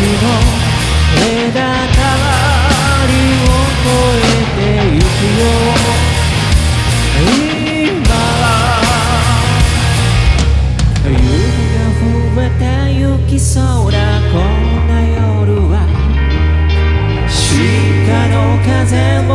の枝たわりを越えてゆくよ。今雪が増えた雪空こんな夜は鹿の風も